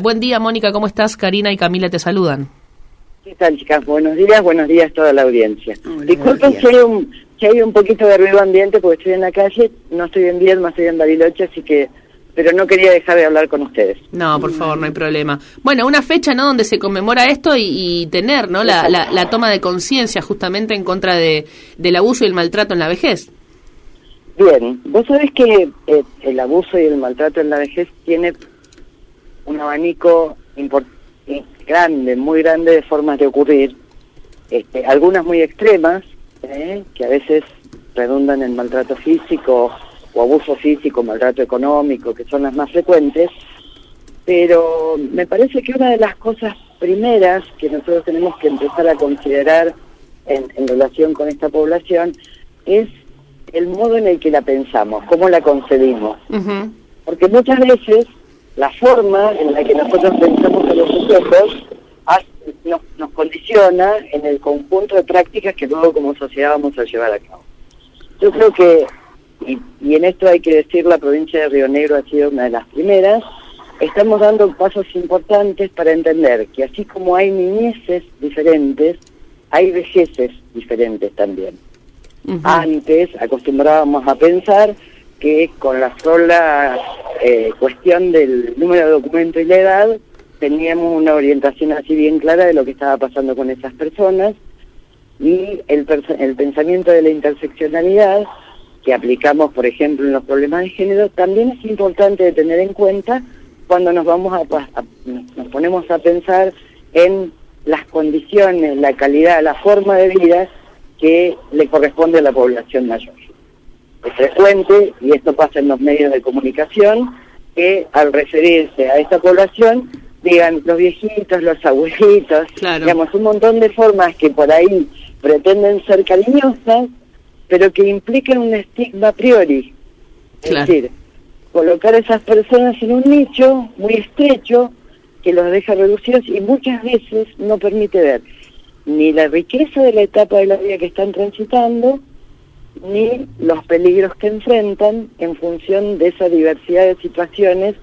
Buen día, Mónica, ¿cómo estás? Karina y Camila te saludan. ¿Qué tal, chicas? Buenos días, buenos días a toda la audiencia. Disculpen si hay, un, si hay un poquito de ruido ambiente porque estoy en la calle, no estoy en Viedma, estoy en Bariloche, así que... Pero no quería dejar de hablar con ustedes. No, por favor, no hay problema. Bueno, una fecha, ¿no?, donde se conmemora esto y, tener, ¿no?, la, la, toma de conciencia justamente en contra de, del abuso y el maltrato en la vejez. Bien, vos sabés que eh, el abuso y el maltrato en la vejez tiene un abanico grande, muy grande de formas de ocurrir, este, algunas muy extremas, ¿eh? que a veces redundan en maltrato físico o abuso físico, maltrato económico, que son las más frecuentes, pero me parece que una de las cosas primeras que nosotros tenemos que empezar a considerar en, relación con esta población es el modo en el que la pensamos, cómo la concebimos. Porque muchas veces la forma en la que nosotros pensamos en los sujetos nos, nos condiciona en el conjunto de prácticas que luego como sociedad vamos a llevar a cabo. Yo creo que, y, y en esto hay que decir, la provincia de Río Negro ha sido una de las primeras, estamos dando pasos importantes para entender que así como hay niñeces diferentes, hay vejeces diferentes también. Antes acostumbrábamos a pensar que con la sola eh, cuestión del número de documento y la edad teníamos una orientación así bien clara de lo que estaba pasando con esas personas y el, pensamiento de la interseccionalidad que aplicamos, por ejemplo, en los problemas de género, también es importante de tener en cuenta cuando nos vamos a, nos ponemos a pensar en las condiciones, la calidad, la forma de vida que le corresponde a la población mayor es frecuente, y esto pasa en los medios de comunicación, que al referirse a esta población digan los viejitos, los abuelitos, digamos, un montón de formas que por ahí pretenden ser cariñosas, pero que implican un estigma a priori. Es decir, colocar a esas personas en un nicho muy estrecho que los deja reducidos y muchas veces no permite ver ni la riqueza de la etapa de la vida que están transitando, ni los peligros que enfrentan en función de esa diversidad de situaciones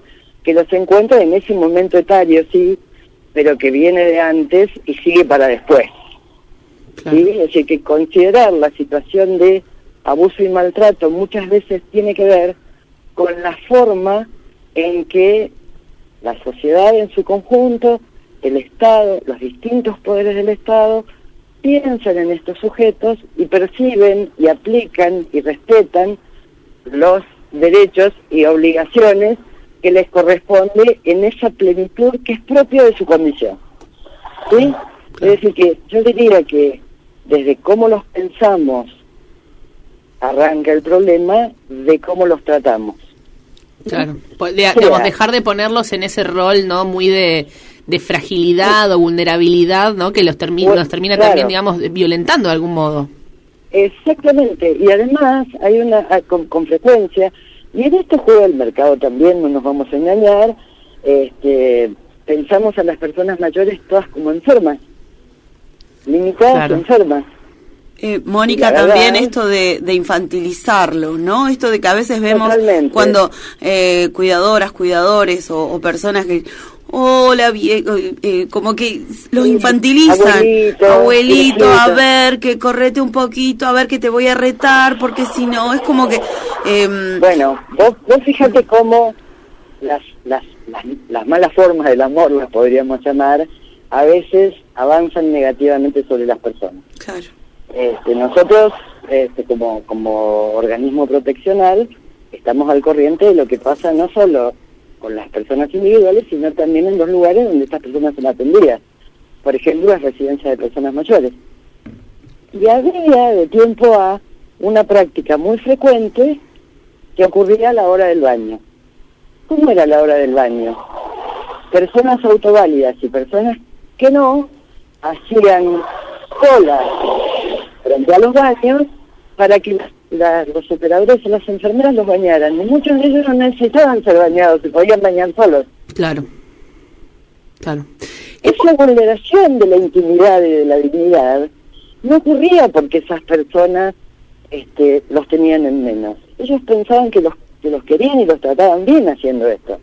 que los encuentran en ese momento etario, sí, pero que viene de antes y sigue para después. ¿sí? Es decir, que considerar la situación de abuso y maltrato muchas veces tiene que ver con la forma en que la sociedad en su conjunto, el Estado, los distintos poderes del Estado, piensan en estos sujetos y perciben y aplican y respetan los derechos y obligaciones que les corresponde en esa plenitud que es propio de su condición. ¿Sí? Es decir, que yo diría que desde cómo los pensamos arranca el problema de cómo los tratamos. Claro, digamos, dejar de ponerlos en ese rol, ¿no? Muy de de fragilidad o vulnerabilidad, ¿no? Que los, termina los termina también, digamos, violentando de algún modo. Exactamente, y además hay una ah, con, frecuencia, y en este juego del mercado también, no nos vamos a engañar, este, pensamos a las personas mayores todas como enfermas, limitadas enfermas. Eh, Mónica, también esto de, de, infantilizarlo, ¿no? Esto de que a veces vemos cuando eh, cuidadoras, cuidadores o, o, personas que, hola, viejo, eh, como que los infantilizan. Abuelito, a ver, que correte un poquito, a ver que te voy a retar, porque si no, es como que... Em, bueno, vos, vos fíjate cómo las, las, las, malas formas del amor, las podríamos llamar, a veces avanzan negativamente sobre las personas. Claro. Este, nosotros, este, como, como organismo proteccional, estamos al corriente de lo que pasa no solo con las personas individuales, sino también en los lugares donde estas personas son atendidas. Por ejemplo, las residencias de personas mayores. Y había de tiempo a una práctica muy frecuente que ocurría a la hora del baño. ¿Cómo era la hora del baño? Personas autoválidas y personas que no hacían cola frente a los baños para que las los operadores y las enfermeras los bañaran. Y muchos de ellos no necesitaban ser bañados, se podían bañar solos. Claro, claro. Esa vulneración de la intimidad y de la dignidad no ocurría porque esas personas este, los tenían en menos. Ellos pensaban que los, que los querían y los trataban bien haciendo esto.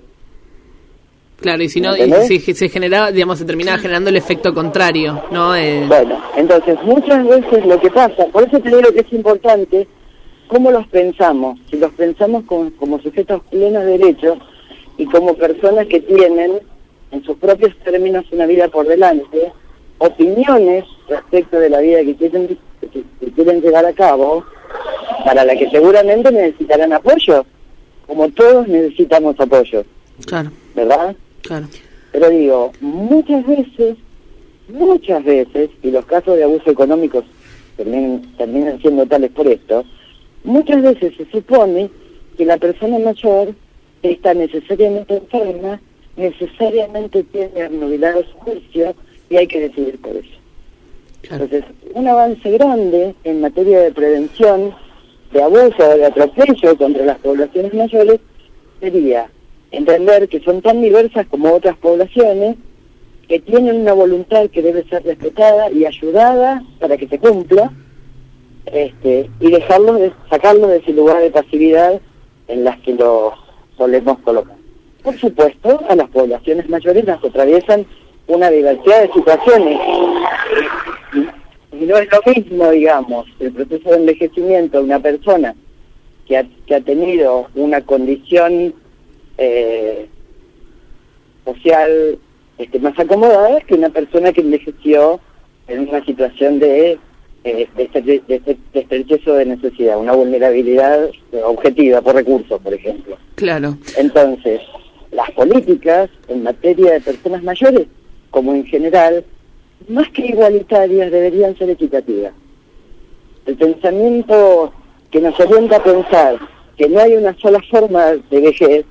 Claro, y si no, si se generaba, digamos, se terminaba generando el efecto contrario, ¿no? Eh... Bueno, entonces muchas veces lo que pasa, por eso te digo que es importante cómo los pensamos, si los pensamos como, como sujetos plenos de derechos y como personas que tienen en sus propios términos una vida por delante, opiniones respecto de la vida que quieren, que quieren llevar a cabo, para la que seguramente necesitarán apoyo, como todos necesitamos apoyo. Claro. ¿Verdad? Claro. Pero digo, muchas veces, muchas veces, y los casos de abuso económico terminan, terminan siendo tales por esto, muchas veces se supone que la persona mayor está necesariamente enferma, necesariamente tiene obnubilado su juicio y hay que decidir por eso. Entonces, un avance grande en materia de prevención de abuso o de atropello contra las poblaciones mayores sería entender que son tan diversas como otras poblaciones, que tienen una voluntad que debe ser respetada y ayudada para que se cumpla, este, y dejarlos de, sacarlos de ese lugar de pasividad en las que los solemos colocar. Por supuesto, a las poblaciones mayores las atraviesan una diversidad de situaciones. Y no es lo mismo, digamos, el proceso de envejecimiento de una persona que ha, que ha tenido una condición eh, social este, más acomodada que una persona que envejeció en una situación de, eh, de, de, de necesidad, una vulnerabilidad objetiva por recursos, por ejemplo. Claro. Entonces, las políticas en materia de personas mayores, como en general, más que igualitarias, deberían ser equitativas. El pensamiento que nos orienta a pensar que no hay una sola forma de vejez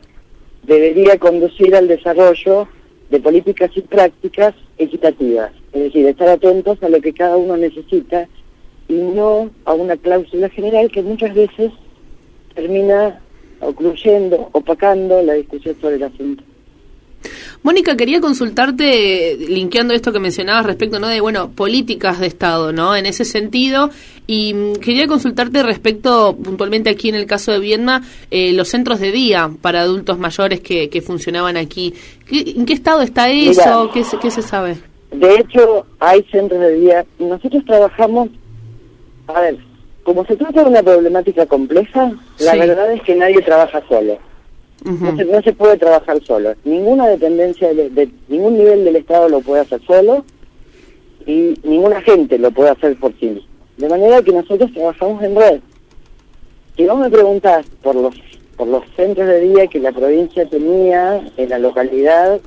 debería conducir al desarrollo de políticas y prácticas equitativas, es decir, estar atentos a lo que cada uno necesita y no a una cláusula general que muchas veces termina ocluyendo, opacando la discusión sobre el asunto. Mónica, quería consultarte, linkeando esto que mencionabas respecto, ¿no? De, bueno, políticas de Estado, ¿no? En ese sentido, y mm, quería consultarte respecto, puntualmente aquí en el caso de Viedma, eh, los centros de día para adultos mayores que, que funcionaban aquí. ¿En qué estado está eso? ¿Qué, ¿Qué se sabe? De hecho, hay centros de día. Nosotros trabajamos, a ver, como se trata de una problemática compleja, la verdad es que nadie trabaja solo no, se, puede trabajar solo. Ninguna dependencia de, ningún nivel del Estado lo puede hacer solo y ninguna gente lo puede hacer por sí mismo. De manera que nosotros trabajamos en red. Si vos me preguntás por los por los centros de día que la provincia tenía en la localidad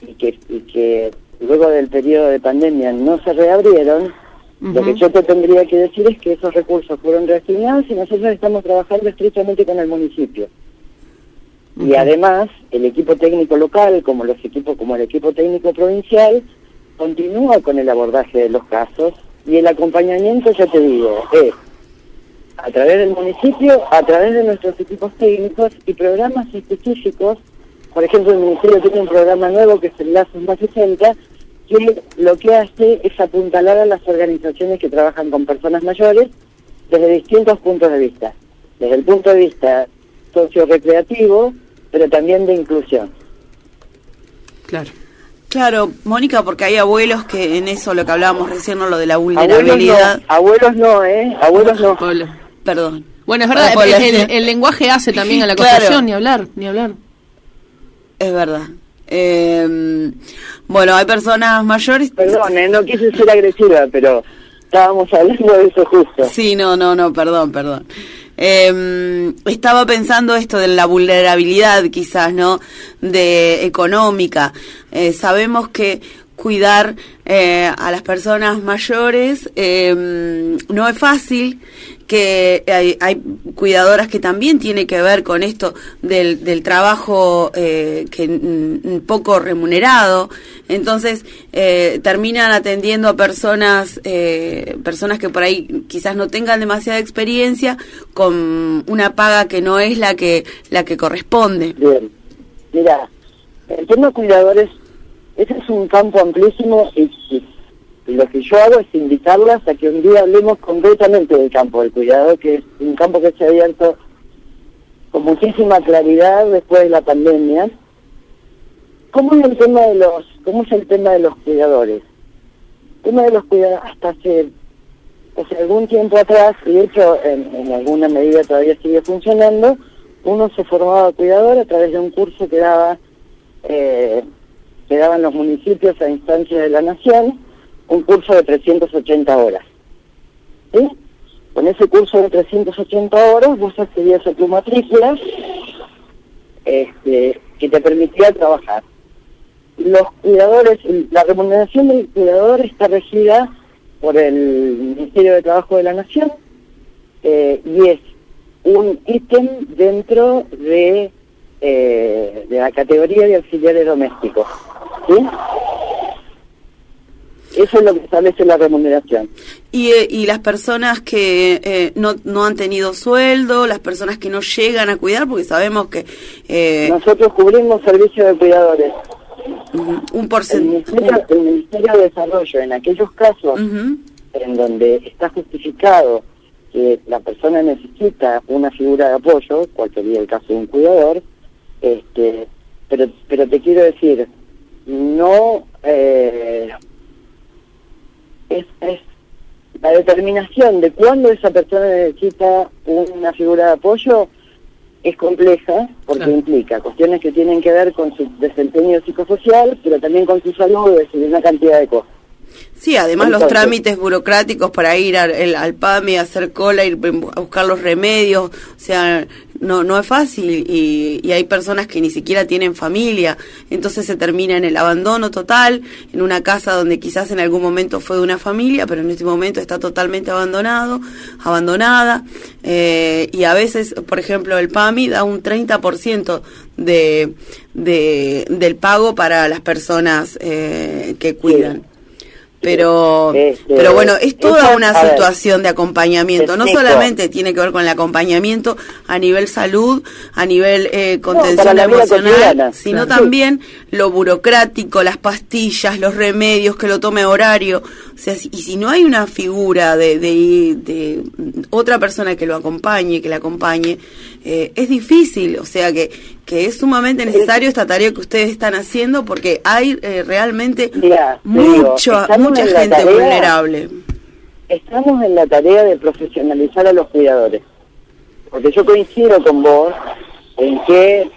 y que, y que luego del periodo de pandemia no se reabrieron, lo que yo te tendría que decir es que esos recursos fueron reasignados y nosotros estamos trabajando estrechamente con el municipio. Y además, el equipo técnico local, como los equipos, como el equipo técnico provincial, continúa con el abordaje de los casos y el acompañamiento, ya te digo, es a través del municipio, a través de nuestros equipos técnicos y programas específicos. Por ejemplo, el Ministerio tiene un programa nuevo que es el Lazos Más 60, que lo que hace es apuntalar a las organizaciones que trabajan con personas mayores desde distintos puntos de vista. Desde el punto de vista socio-recreativo, pero también de inclusión. Claro. Claro, Mónica, porque hay abuelos que en eso lo que hablábamos recién, lo de la vulnerabilidad. Abuelos no, ¿eh? Abuelos no. Perdón. Bueno, es verdad, el, lenguaje hace también a la conversación, ni hablar, ni hablar. Es verdad. Eh, bueno, hay personas mayores... Perdón, ¿eh? no quise ser agresiva, pero estábamos hablando de eso justo. Sí, no, no, no, perdón, perdón. Eh, estaba pensando esto de la vulnerabilidad quizás, ¿no? De económica. Eh, sabemos que cuidar eh, a las personas mayores em, no es fácil que hay, hay, cuidadoras que también tiene que ver con esto del, del trabajo eh, que poco remunerado. Entonces eh, terminan atendiendo a personas eh, personas que por ahí quizás no tengan demasiada experiencia con una paga que no es la que la que corresponde. Bien. Mira el tema cuidadores ese es un campo amplísimo y lo que yo hago es invitarlas a que un día hablemos concretamente del campo del cuidado, que es un campo que se ha abierto con muchísima claridad después de la pandemia ¿Cómo es el tema de los, cómo es el tema de los cuidadores? El tema de los cuidadores hasta hace, hace algún tiempo atrás, y de hecho en, alguna medida todavía sigue funcionando, uno se formaba cuidador a través de un curso que daba eh, que daban los municipios a instancia de la nación, un curso de 380 horas. ¿Sí? Con ese curso de 380 horas vos accedías a tu matrícula este, que te permitía trabajar. Los cuidadores, la remuneración del cuidador está regida por el Ministerio de Trabajo de la Nación eh, y es un ítem dentro de, eh, de la categoría de auxiliares domésticos. ¿sí? Eso es lo que establece la remuneración. Y, eh, y las personas que eh, no, no han tenido sueldo, las personas que no llegan a cuidar, porque sabemos que... Eh, Nosotros cubrimos servicios de cuidadores. Un porcentaje. El, Ministerio, de Desarrollo, en aquellos casos en donde está justificado que la persona necesita una figura de apoyo, cual sería el caso de un cuidador, este, pero, pero te quiero decir, no eh, es, es la determinación de cuándo esa persona necesita una figura de apoyo es compleja porque implica cuestiones que tienen que ver con su desempeño psicosocial, pero también con su salud y una cantidad de cosas. Sí, además los trámites burocráticos para ir al, al PAMI, hacer cola, ir a buscar los remedios, o sea, no, no es fácil y, y, hay personas que ni siquiera tienen familia, entonces se termina en el abandono total, en una casa donde quizás en algún momento fue de una familia, pero en este momento está totalmente abandonado, abandonada, eh, y a veces, por ejemplo, el PAMI da un 30% de, de, del pago para las personas eh, que cuidan. Pero, este, pero bueno, es toda una situación de acompañamiento. No solamente tiene que ver con el acompañamiento a nivel salud, a nivel eh, contención emocional, sino también lo burocrático, las pastillas, los remedios, que lo tome horario. O sea, y si no hay una figura de, de, de otra persona que lo acompañe, que le acompañe, eh, es difícil. O sea, que, que es sumamente necesario esta tarea que ustedes están haciendo porque hay eh, realmente mucho, mucha gente vulnerable. Estamos en la tarea de profesionalizar a los cuidadores. Porque yo coincido con vos en que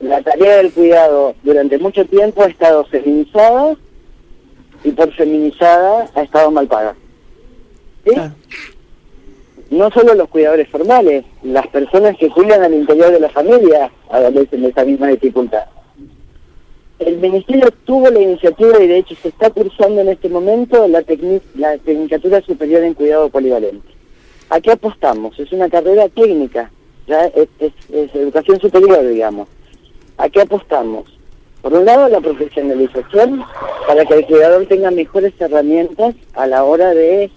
la tarea del cuidado durante mucho tiempo ha estado feminizada y por feminizada ha estado mal pagada. ¿Sí? no solo los cuidadores formales, las personas que cuidan al interior de la familia adolescen de esa misma dificultad. El Ministerio tuvo la iniciativa y de hecho se está cursando en este momento la, la Tecnicatura Superior en Cuidado Polivalente. ¿A qué apostamos? Es una carrera técnica, es, es educación superior, digamos. ¿A qué apostamos? Por un lado, la profesionalización para que el cuidador tenga mejores herramientas a la hora de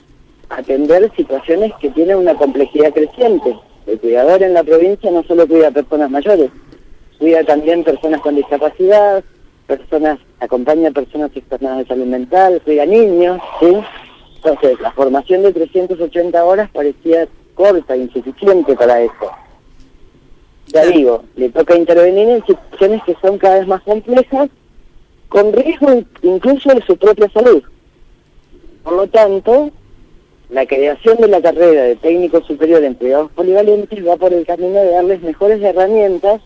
atender situaciones que tienen una complejidad creciente. El cuidador en la provincia no solo cuida a personas mayores, cuida también personas con discapacidad, personas, acompaña a personas externadas de salud mental, cuida niños, ¿sí? Entonces, la formación de 380 horas parecía corta, insuficiente para eso. Ya digo, le toca intervenir en situaciones que son cada vez más complejas, con riesgo incluso de su propia salud. Por lo tanto, la creación de la carrera de técnico superior en cuidados polivalentes va por el camino de darles mejores herramientas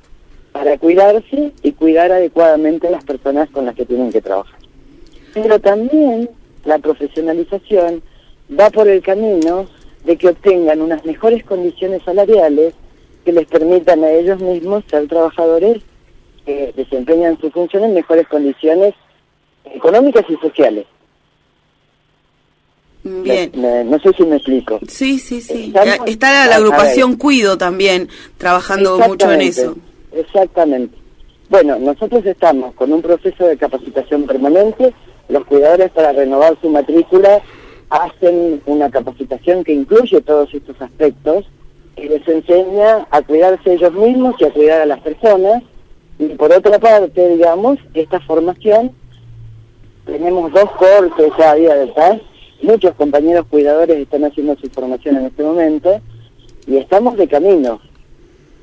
para cuidarse y cuidar adecuadamente a las personas con las que tienen que trabajar. Pero también la profesionalización va por el camino de que obtengan unas mejores condiciones salariales que les permitan a ellos mismos ser trabajadores que desempeñan su función en mejores condiciones económicas y sociales. Bien. no sé si me explico. Sí, sí, sí. Está la, agrupación Cuido también trabajando mucho en eso. Exactamente. Bueno, nosotros estamos con un proceso de capacitación permanente. Los cuidadores para renovar su matrícula hacen una capacitación que incluye todos estos aspectos y les enseña a cuidarse ellos mismos y a cuidar a las personas. Y por otra parte, digamos, esta formación, tenemos dos cortes ya a día de paz muchos compañeros cuidadores están haciendo su formación en este momento y estamos de camino.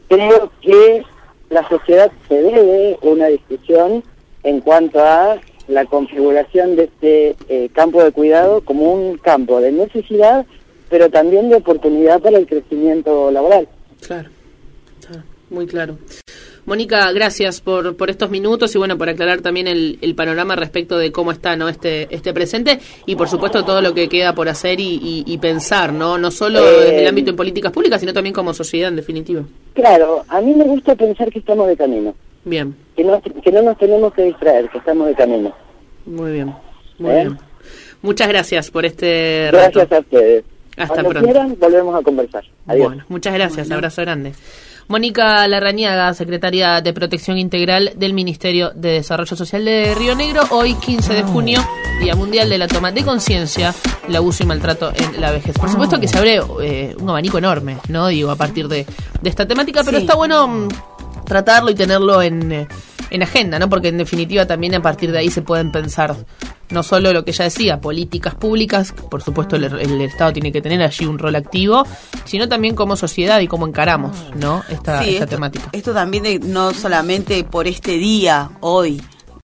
Creo que la sociedad se debe una discusión en cuanto a la configuración de este eh, campo de cuidado como un campo de necesidad, pero también de oportunidad para el crecimiento laboral. Claro, muy claro. Mónica, gracias por, por estos minutos y bueno, por aclarar también el, el, panorama respecto de cómo está no este este presente y por supuesto todo lo que queda por hacer y, y, pensar, ¿no? No solo desde el eh, ámbito de políticas públicas, sino también como sociedad en definitiva. Claro, a mí me gusta pensar que estamos de camino. Bien. Que no, que no nos tenemos que distraer, que estamos de camino. Muy bien, muy ¿Eh? bien. Muchas gracias por este Gracias a ustedes. Hasta pronto. quieran, volvemos a conversar. Adiós. Bueno, muchas gracias. Abrazo grande. Mónica Larrañaga, secretaria de Protección Integral del Ministerio de Desarrollo Social de Río Negro, hoy 15 de junio, Día Mundial de la Toma de Conciencia, el abuso y maltrato en la vejez. Por supuesto que se abre eh, un abanico enorme, ¿no? Digo, a partir de, esta temática, pero está bueno mm, tratarlo y tenerlo en, eh, en agenda, ¿no? Porque en definitiva también a partir de ahí se pueden pensar no solo lo que ya decía, políticas públicas, por supuesto el, Estado tiene que tener allí un rol activo, sino también como sociedad y cómo encaramos ¿no? esta, esta temática. Esto también no solamente por este día, hoy,